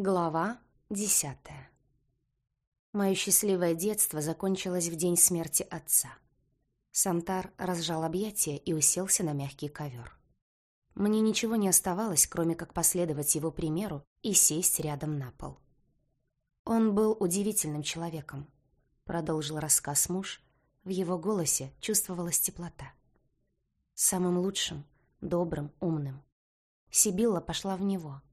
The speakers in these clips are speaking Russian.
Глава десятая Мое счастливое детство закончилось в день смерти отца. Сантар разжал объятия и уселся на мягкий ковер. Мне ничего не оставалось, кроме как последовать его примеру и сесть рядом на пол. «Он был удивительным человеком», — продолжил рассказ муж. В его голосе чувствовалась теплота. «Самым лучшим, добрым, умным. Сибилла пошла в него —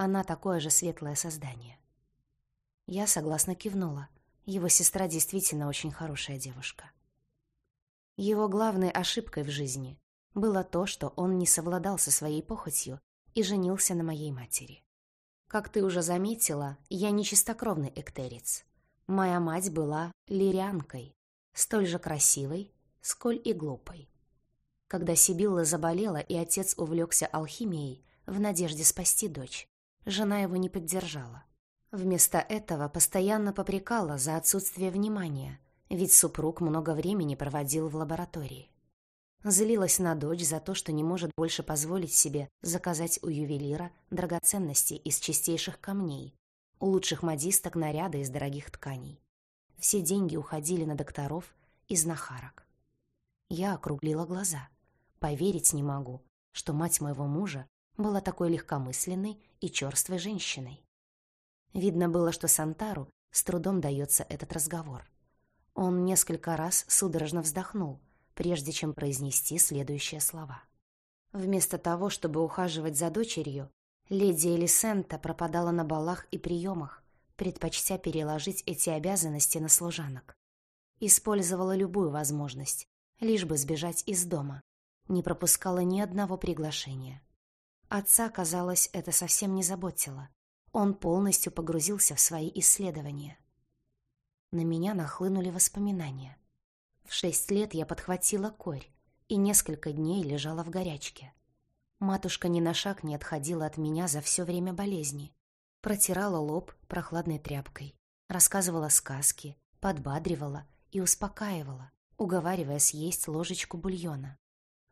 она такое же светлое создание. Я согласно кивнула. Его сестра действительно очень хорошая девушка. Его главной ошибкой в жизни было то, что он не совладал со своей похотью и женился на моей матери. Как ты уже заметила, я не чистокровный эктерец. Моя мать была лирианкой, столь же красивой, сколь и глупой. Когда Сибилла заболела и отец увлекся алхимией в надежде спасти дочь, Жена его не поддержала. Вместо этого постоянно попрекала за отсутствие внимания, ведь супруг много времени проводил в лаборатории. Злилась на дочь за то, что не может больше позволить себе заказать у ювелира драгоценности из чистейших камней, у лучших модисток наряды из дорогих тканей. Все деньги уходили на докторов и знахарок. Я округлила глаза. Поверить не могу, что мать моего мужа была такой легкомысленной и черствой женщиной. Видно было, что Сантару с трудом дается этот разговор. Он несколько раз судорожно вздохнул, прежде чем произнести следующие слова. Вместо того, чтобы ухаживать за дочерью, леди Элисента пропадала на балах и приемах, предпочтя переложить эти обязанности на служанок. Использовала любую возможность, лишь бы сбежать из дома, не пропускала ни одного приглашения. Отца, казалось, это совсем не заботило. Он полностью погрузился в свои исследования. На меня нахлынули воспоминания. В шесть лет я подхватила корь и несколько дней лежала в горячке. Матушка ни на шаг не отходила от меня за все время болезни. Протирала лоб прохладной тряпкой, рассказывала сказки, подбадривала и успокаивала, уговаривая съесть ложечку бульона.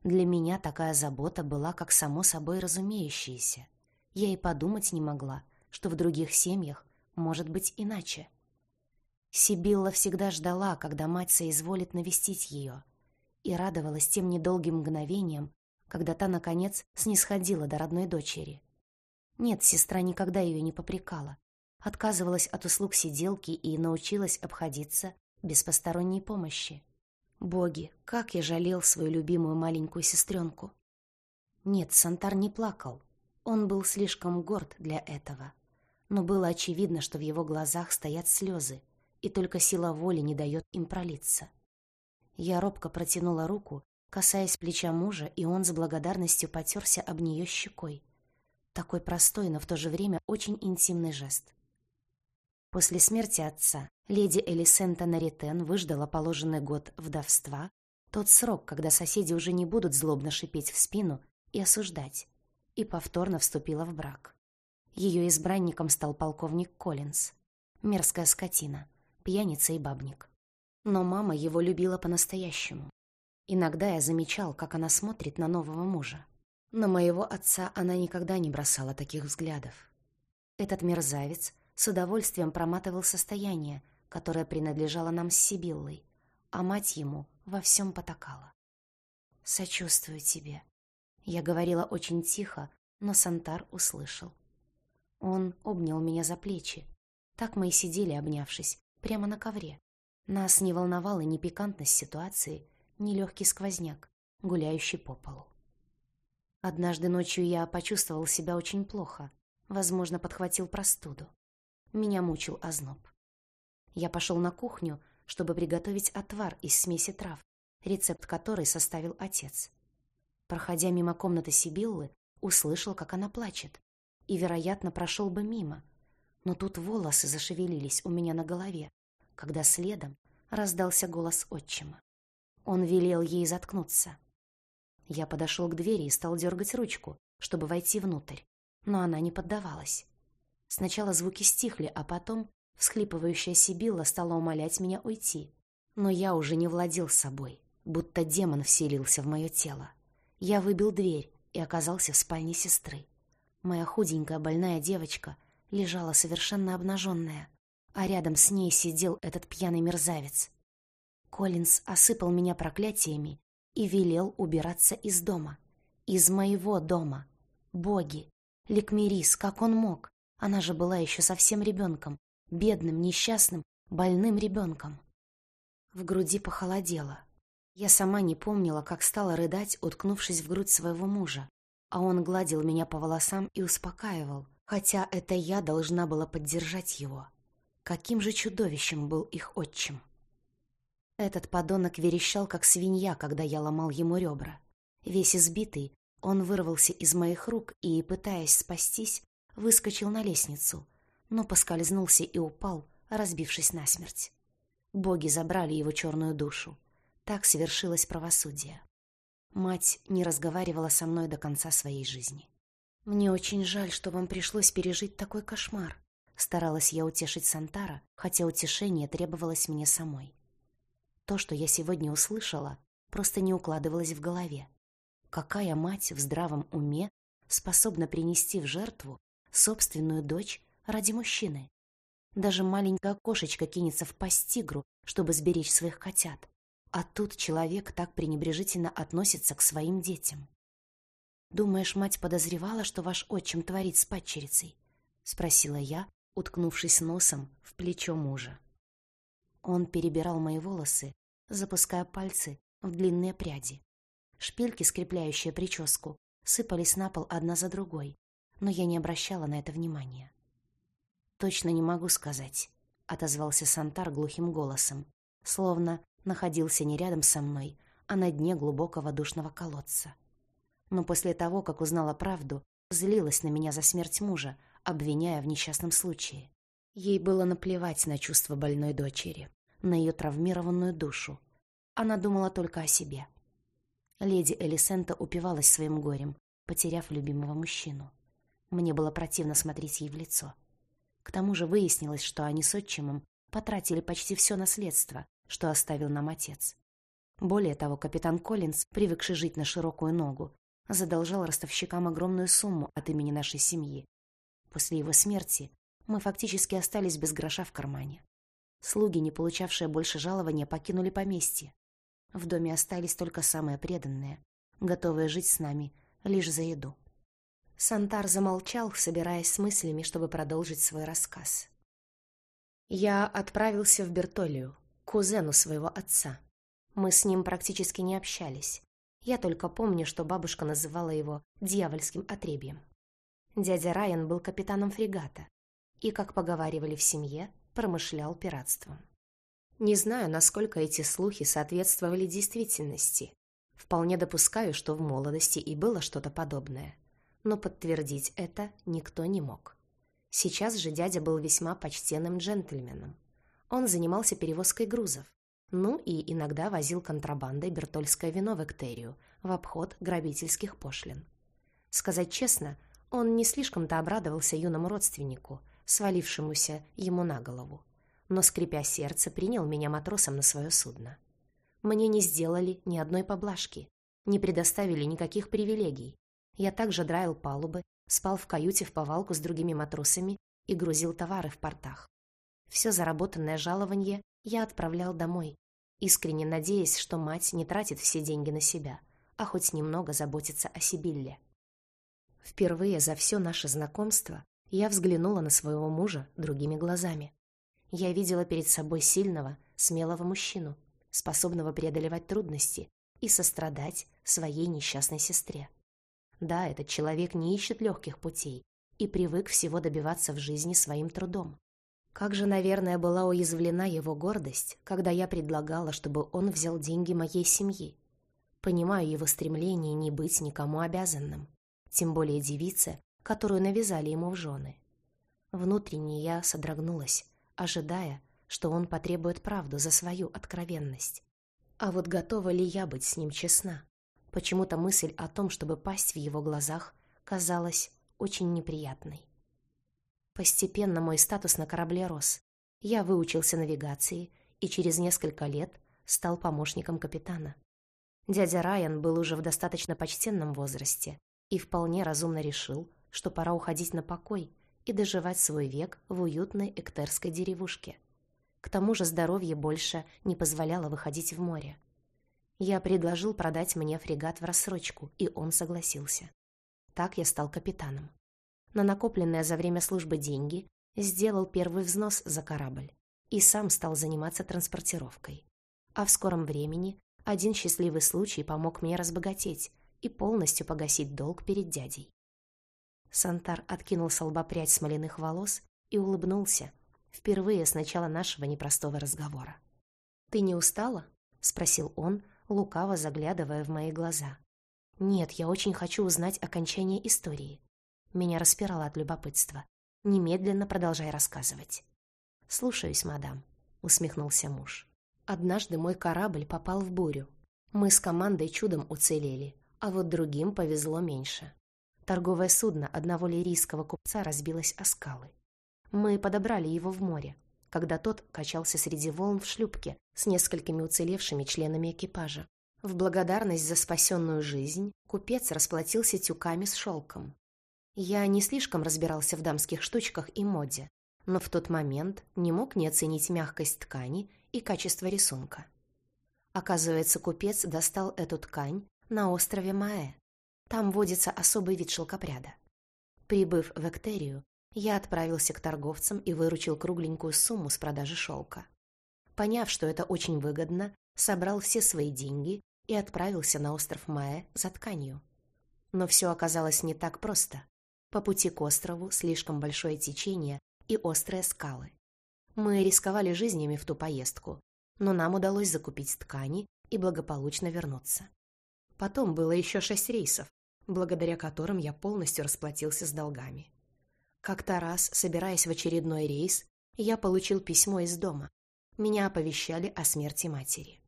Для меня такая забота была как само собой разумеющаяся. Я и подумать не могла, что в других семьях может быть иначе. Сибилла всегда ждала, когда мать соизволит навестить ее, и радовалась тем недолгим мгновениям, когда та, наконец, снисходила до родной дочери. Нет, сестра никогда ее не попрекала, отказывалась от услуг сиделки и научилась обходиться без посторонней помощи. Боги, как я жалел свою любимую маленькую сестренку. Нет, Сантар не плакал. Он был слишком горд для этого. Но было очевидно, что в его глазах стоят слезы, и только сила воли не дает им пролиться. Я робко протянула руку, касаясь плеча мужа, и он с благодарностью потерся об нее щекой. Такой простой, но в то же время очень интимный жест. После смерти отца леди Элисента Наритен выждала положенный год вдовства, тот срок, когда соседи уже не будут злобно шипеть в спину и осуждать, и повторно вступила в брак. Ее избранником стал полковник Коллинз. Мерзкая скотина, пьяница и бабник. Но мама его любила по-настоящему. Иногда я замечал, как она смотрит на нового мужа. На моего отца она никогда не бросала таких взглядов. Этот мерзавец с удовольствием проматывал состояние, которое принадлежало нам с Сибиллой, а мать ему во всем потакала. «Сочувствую тебе», — я говорила очень тихо, но Сантар услышал. Он обнял меня за плечи. Так мы и сидели, обнявшись, прямо на ковре. Нас не волновала ни пикантность ситуации, ни легкий сквозняк, гуляющий по полу. Однажды ночью я почувствовал себя очень плохо, возможно, подхватил простуду. Меня мучил озноб. Я пошел на кухню, чтобы приготовить отвар из смеси трав, рецепт которой составил отец. Проходя мимо комнаты Сибиллы, услышал, как она плачет, и, вероятно, прошел бы мимо. Но тут волосы зашевелились у меня на голове, когда следом раздался голос отчима. Он велел ей заткнуться. Я подошел к двери и стал дергать ручку, чтобы войти внутрь, но она не поддавалась. Сначала звуки стихли, а потом всхлипывающая Сибилла стала умолять меня уйти. Но я уже не владел собой, будто демон вселился в мое тело. Я выбил дверь и оказался в спальне сестры. Моя худенькая больная девочка лежала совершенно обнаженная, а рядом с ней сидел этот пьяный мерзавец. Коллинз осыпал меня проклятиями и велел убираться из дома. Из моего дома. Боги! Ликмерис, как он мог? Она же была еще совсем ребенком, бедным, несчастным, больным ребенком. В груди похолодело. Я сама не помнила, как стала рыдать, уткнувшись в грудь своего мужа, а он гладил меня по волосам и успокаивал, хотя это я должна была поддержать его. Каким же чудовищем был их отчим. Этот подонок верещал, как свинья, когда я ломал ему ребра. Весь избитый, он вырвался из моих рук и, пытаясь спастись, выскочил на лестницу, но поскользнулся и упал, разбившись насмерть. Боги забрали его черную душу. Так совершилось правосудие. Мать не разговаривала со мной до конца своей жизни. «Мне очень жаль, что вам пришлось пережить такой кошмар», старалась я утешить Сантара, хотя утешение требовалось мне самой. То, что я сегодня услышала, просто не укладывалось в голове. Какая мать в здравом уме способна принести в жертву собственную дочь ради мужчины? Даже маленькая кошечка кинется в пасть тигру, чтобы сберечь своих котят. А тут человек так пренебрежительно относится к своим детям. «Думаешь, мать подозревала, что ваш отчим творит с падчерицей?» — спросила я, уткнувшись носом в плечо мужа. Он перебирал мои волосы, запуская пальцы в длинные пряди. Шпильки, скрепляющие прическу, сыпались на пол одна за другой, но я не обращала на это внимания. «Точно не могу сказать», — отозвался Сантар глухим голосом, словно находился не рядом со мной, а на дне глубокого душного колодца. Но после того, как узнала правду, злилась на меня за смерть мужа, обвиняя в несчастном случае. Ей было наплевать на чувства больной дочери, на ее травмированную душу. Она думала только о себе. Леди Элисента упивалась своим горем, потеряв любимого мужчину. Мне было противно смотреть ей в лицо. К тому же выяснилось, что они с отчимом потратили почти все наследство, что оставил нам отец. Более того, капитан Коллинз, привыкший жить на широкую ногу, задолжал ростовщикам огромную сумму от имени нашей семьи. После его смерти мы фактически остались без гроша в кармане. Слуги, не получавшие больше жалования, покинули поместье. В доме остались только самые преданные, готовые жить с нами лишь за еду. Сантар замолчал, собираясь с мыслями, чтобы продолжить свой рассказ. Я отправился в Бертолию, кузену своего отца. Мы с ним практически не общались. Я только помню, что бабушка называла его «дьявольским отребьем». Дядя Райан был капитаном фрегата и, как поговаривали в семье, промышлял пиратством. Не знаю, насколько эти слухи соответствовали действительности. Вполне допускаю, что в молодости и было что-то подобное. Но подтвердить это никто не мог. Сейчас же дядя был весьма почтенным джентльменом. Он занимался перевозкой грузов. Ну и иногда возил контрабандой бертольское вино в Эктерию в обход грабительских пошлин. Сказать честно, он не слишком-то обрадовался юному родственнику, свалившемуся ему на голову но, скрипя сердце, принял меня матросом на свое судно. Мне не сделали ни одной поблажки, не предоставили никаких привилегий. Я также драил палубы, спал в каюте в повалку с другими матросами и грузил товары в портах. Все заработанное жалование я отправлял домой, искренне надеясь, что мать не тратит все деньги на себя, а хоть немного заботится о Сибилле. Впервые за все наше знакомство я взглянула на своего мужа другими глазами. Я видела перед собой сильного, смелого мужчину, способного преодолевать трудности и сострадать своей несчастной сестре. Да, этот человек не ищет легких путей и привык всего добиваться в жизни своим трудом. Как же, наверное, была уязвлена его гордость, когда я предлагала, чтобы он взял деньги моей семьи. Понимаю его стремление не быть никому обязанным, тем более девице, которую навязали ему в жены. Внутренне я содрогнулась, ожидая, что он потребует правду за свою откровенность. А вот готова ли я быть с ним честна? Почему-то мысль о том, чтобы пасть в его глазах, казалась очень неприятной. Постепенно мой статус на корабле рос. Я выучился навигации и через несколько лет стал помощником капитана. Дядя Райан был уже в достаточно почтенном возрасте и вполне разумно решил, что пора уходить на покой и доживать свой век в уютной эктерской деревушке. К тому же здоровье больше не позволяло выходить в море. Я предложил продать мне фрегат в рассрочку, и он согласился. Так я стал капитаном. На накопленные за время службы деньги сделал первый взнос за корабль и сам стал заниматься транспортировкой. А в скором времени один счастливый случай помог мне разбогатеть и полностью погасить долг перед дядей. Сантар откинул с лба прядь смоляных волос и улыбнулся, впервые с начала нашего непростого разговора. «Ты не устала?» — спросил он, лукаво заглядывая в мои глаза. «Нет, я очень хочу узнать окончание истории». Меня распирало от любопытства. «Немедленно продолжай рассказывать». «Слушаюсь, мадам», — усмехнулся муж. «Однажды мой корабль попал в бурю. Мы с командой чудом уцелели, а вот другим повезло меньше. Торговое судно одного лирийского купца разбилось о скалы. Мы подобрали его в море, когда тот качался среди волн в шлюпке с несколькими уцелевшими членами экипажа. В благодарность за спасенную жизнь купец расплатился тюками с шелком. Я не слишком разбирался в дамских штучках и моде, но в тот момент не мог не оценить мягкость ткани и качество рисунка. Оказывается, купец достал эту ткань на острове Маэ. Там водится особый вид шелкопряда. Прибыв в Эктерию, я отправился к торговцам и выручил кругленькую сумму с продажи шелка. Поняв, что это очень выгодно, собрал все свои деньги и отправился на остров Маэ за тканью. Но все оказалось не так просто. По пути к острову слишком большое течение и острые скалы. Мы рисковали жизнями в ту поездку, но нам удалось закупить ткани и благополучно вернуться. Потом было еще шесть рейсов, благодаря которым я полностью расплатился с долгами. Как-то раз, собираясь в очередной рейс, я получил письмо из дома. Меня оповещали о смерти матери.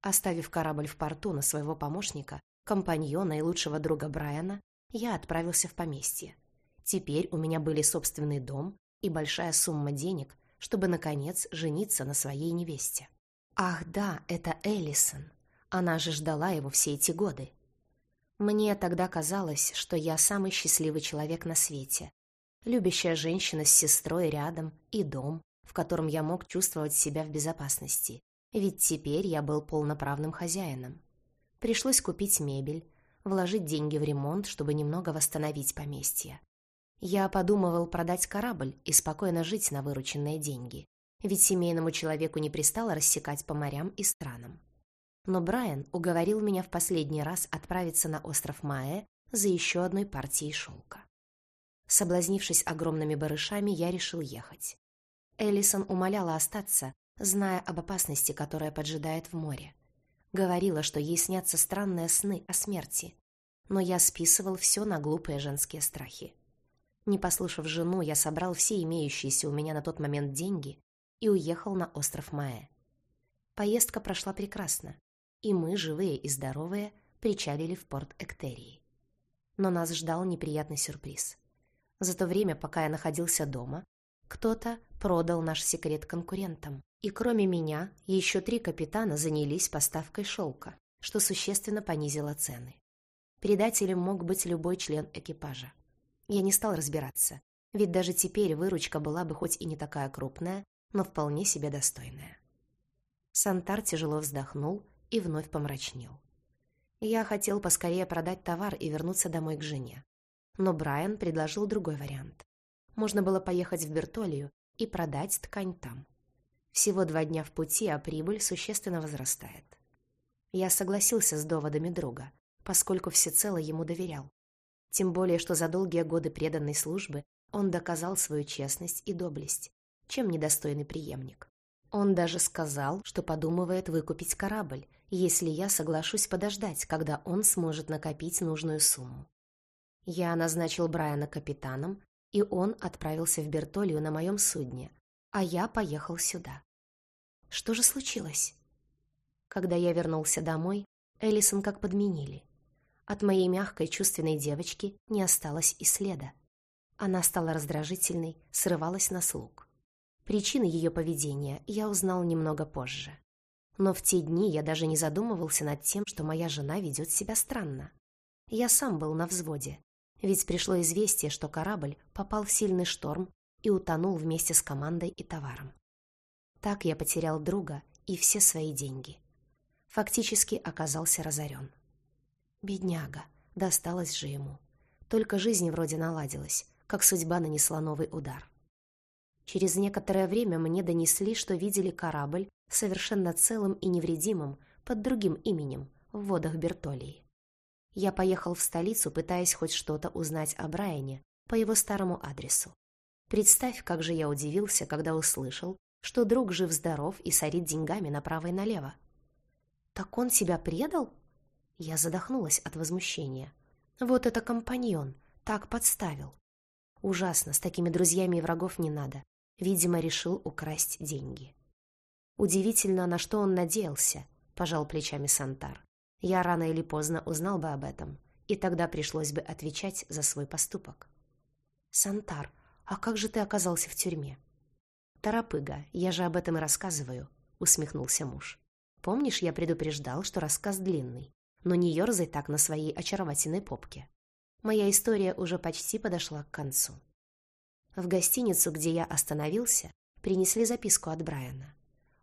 Оставив корабль в порту на своего помощника, компаньона и лучшего друга Брайана, я отправился в поместье. Теперь у меня были собственный дом и большая сумма денег, чтобы, наконец, жениться на своей невесте. Ах да, это Эллисон. Она же ждала его все эти годы. Мне тогда казалось, что я самый счастливый человек на свете. Любящая женщина с сестрой рядом и дом, в котором я мог чувствовать себя в безопасности. Ведь теперь я был полноправным хозяином. Пришлось купить мебель, вложить деньги в ремонт, чтобы немного восстановить поместье. Я подумывал продать корабль и спокойно жить на вырученные деньги, ведь семейному человеку не пристало рассекать по морям и странам. Но Брайан уговорил меня в последний раз отправиться на остров Маэ за еще одной партией шелка. Соблазнившись огромными барышами, я решил ехать. Эллисон умоляла остаться, зная об опасности, которая поджидает в море. Говорила, что ей снятся странные сны о смерти, но я списывал все на глупые женские страхи. Не послушав жену, я собрал все имеющиеся у меня на тот момент деньги и уехал на остров Маэ. Поездка прошла прекрасно и мы, живые и здоровые, причалили в порт Эктерии. Но нас ждал неприятный сюрприз. За то время, пока я находился дома, кто-то продал наш секрет конкурентам. И кроме меня, еще три капитана занялись поставкой шелка, что существенно понизило цены. Предателем мог быть любой член экипажа. Я не стал разбираться, ведь даже теперь выручка была бы хоть и не такая крупная, но вполне себе достойная. Сантар тяжело вздохнул и вновь помрачнел. Я хотел поскорее продать товар и вернуться домой к жене. Но Брайан предложил другой вариант. Можно было поехать в Бертолию и продать ткань там. Всего два дня в пути, а прибыль существенно возрастает. Я согласился с доводами друга, поскольку всецело ему доверял. Тем более, что за долгие годы преданной службы он доказал свою честность и доблесть, чем недостойный преемник. Он даже сказал, что подумывает выкупить корабль, если я соглашусь подождать, когда он сможет накопить нужную сумму. Я назначил Брайана капитаном, и он отправился в Бертолию на моем судне, а я поехал сюда. Что же случилось? Когда я вернулся домой, Эллисон как подменили. От моей мягкой чувственной девочки не осталось и следа. Она стала раздражительной, срывалась на слуг. Причины ее поведения я узнал немного позже. Но в те дни я даже не задумывался над тем, что моя жена ведет себя странно. Я сам был на взводе. Ведь пришло известие, что корабль попал в сильный шторм и утонул вместе с командой и товаром. Так я потерял друга и все свои деньги. Фактически оказался разорен. Бедняга, досталось же ему. Только жизнь вроде наладилась, как судьба нанесла новый удар. Через некоторое время мне донесли, что видели корабль совершенно целым и невредимым под другим именем в водах Бертолии. Я поехал в столицу, пытаясь хоть что-то узнать о Брайане по его старому адресу. Представь, как же я удивился, когда услышал, что друг жив-здоров и сорит деньгами направо и налево. «Так он тебя предал?» Я задохнулась от возмущения. «Вот это компаньон! Так подставил!» Ужасно, с такими друзьями и врагов не надо. Видимо, решил украсть деньги. Удивительно, на что он надеялся, пожал плечами Сантар. Я рано или поздно узнал бы об этом, и тогда пришлось бы отвечать за свой поступок. Сантар, а как же ты оказался в тюрьме? Торопыга, я же об этом и рассказываю, усмехнулся муж. Помнишь, я предупреждал, что рассказ длинный, но не ерзай так на своей очаровательной попке. Моя история уже почти подошла к концу. В гостиницу, где я остановился, принесли записку от Брайана.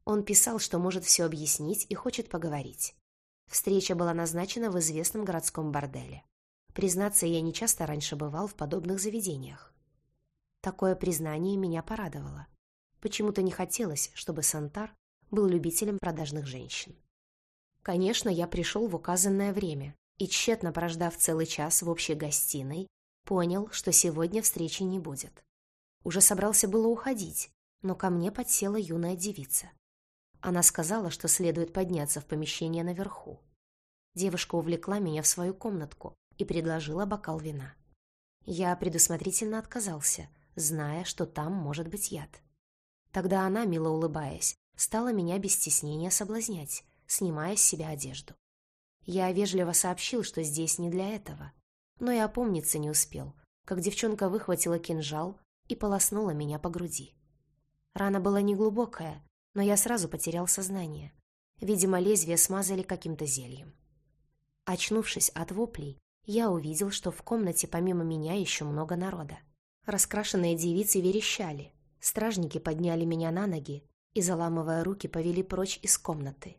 Он писал, что может все объяснить и хочет поговорить. Встреча была назначена в известном городском борделе. Признаться, я не часто раньше бывал в подобных заведениях. Такое признание меня порадовало. Почему-то не хотелось, чтобы Сантар был любителем продажных женщин. Конечно, я пришел в указанное время и, тщетно прождав целый час в общей гостиной, понял, что сегодня встречи не будет. Уже собрался было уходить, но ко мне подсела юная девица. Она сказала, что следует подняться в помещение наверху. Девушка увлекла меня в свою комнатку и предложила бокал вина. Я предусмотрительно отказался, зная, что там может быть яд. Тогда она, мило улыбаясь, стала меня без стеснения соблазнять, снимая с себя одежду. Я вежливо сообщил, что здесь не для этого, но и опомниться не успел, как девчонка выхватила кинжал и полоснула меня по груди. Рана была неглубокая, но я сразу потерял сознание. Видимо, лезвие смазали каким-то зельем. Очнувшись от воплей, я увидел, что в комнате помимо меня еще много народа. Раскрашенные девицы верещали. Стражники подняли меня на ноги и, заламывая руки, повели прочь из комнаты.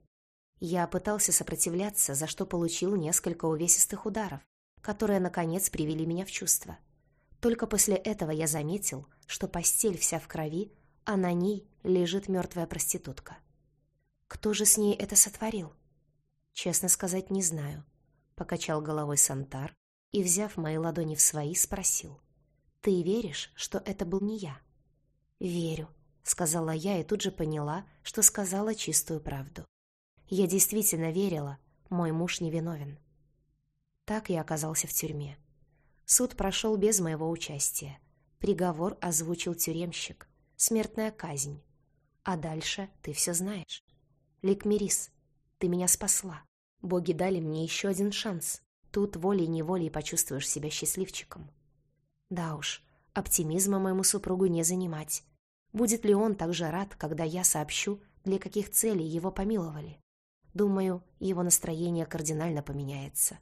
Я пытался сопротивляться, за что получил несколько увесистых ударов, которые, наконец, привели меня в чувство. Только после этого я заметил, что постель вся в крови, а на ней лежит мертвая проститутка. Кто же с ней это сотворил? Честно сказать, не знаю. Покачал головой Сантар и, взяв мои ладони в свои, спросил. Ты веришь, что это был не я? Верю, сказала я и тут же поняла, что сказала чистую правду. Я действительно верила, мой муж невиновен. Так я оказался в тюрьме. Суд прошел без моего участия. Приговор озвучил тюремщик. Смертная казнь. А дальше ты все знаешь. Ликмерис, ты меня спасла. Боги дали мне еще один шанс. Тут волей-неволей почувствуешь себя счастливчиком. Да уж, оптимизма моему супругу не занимать. Будет ли он так же рад, когда я сообщу, для каких целей его помиловали? Думаю, его настроение кардинально поменяется.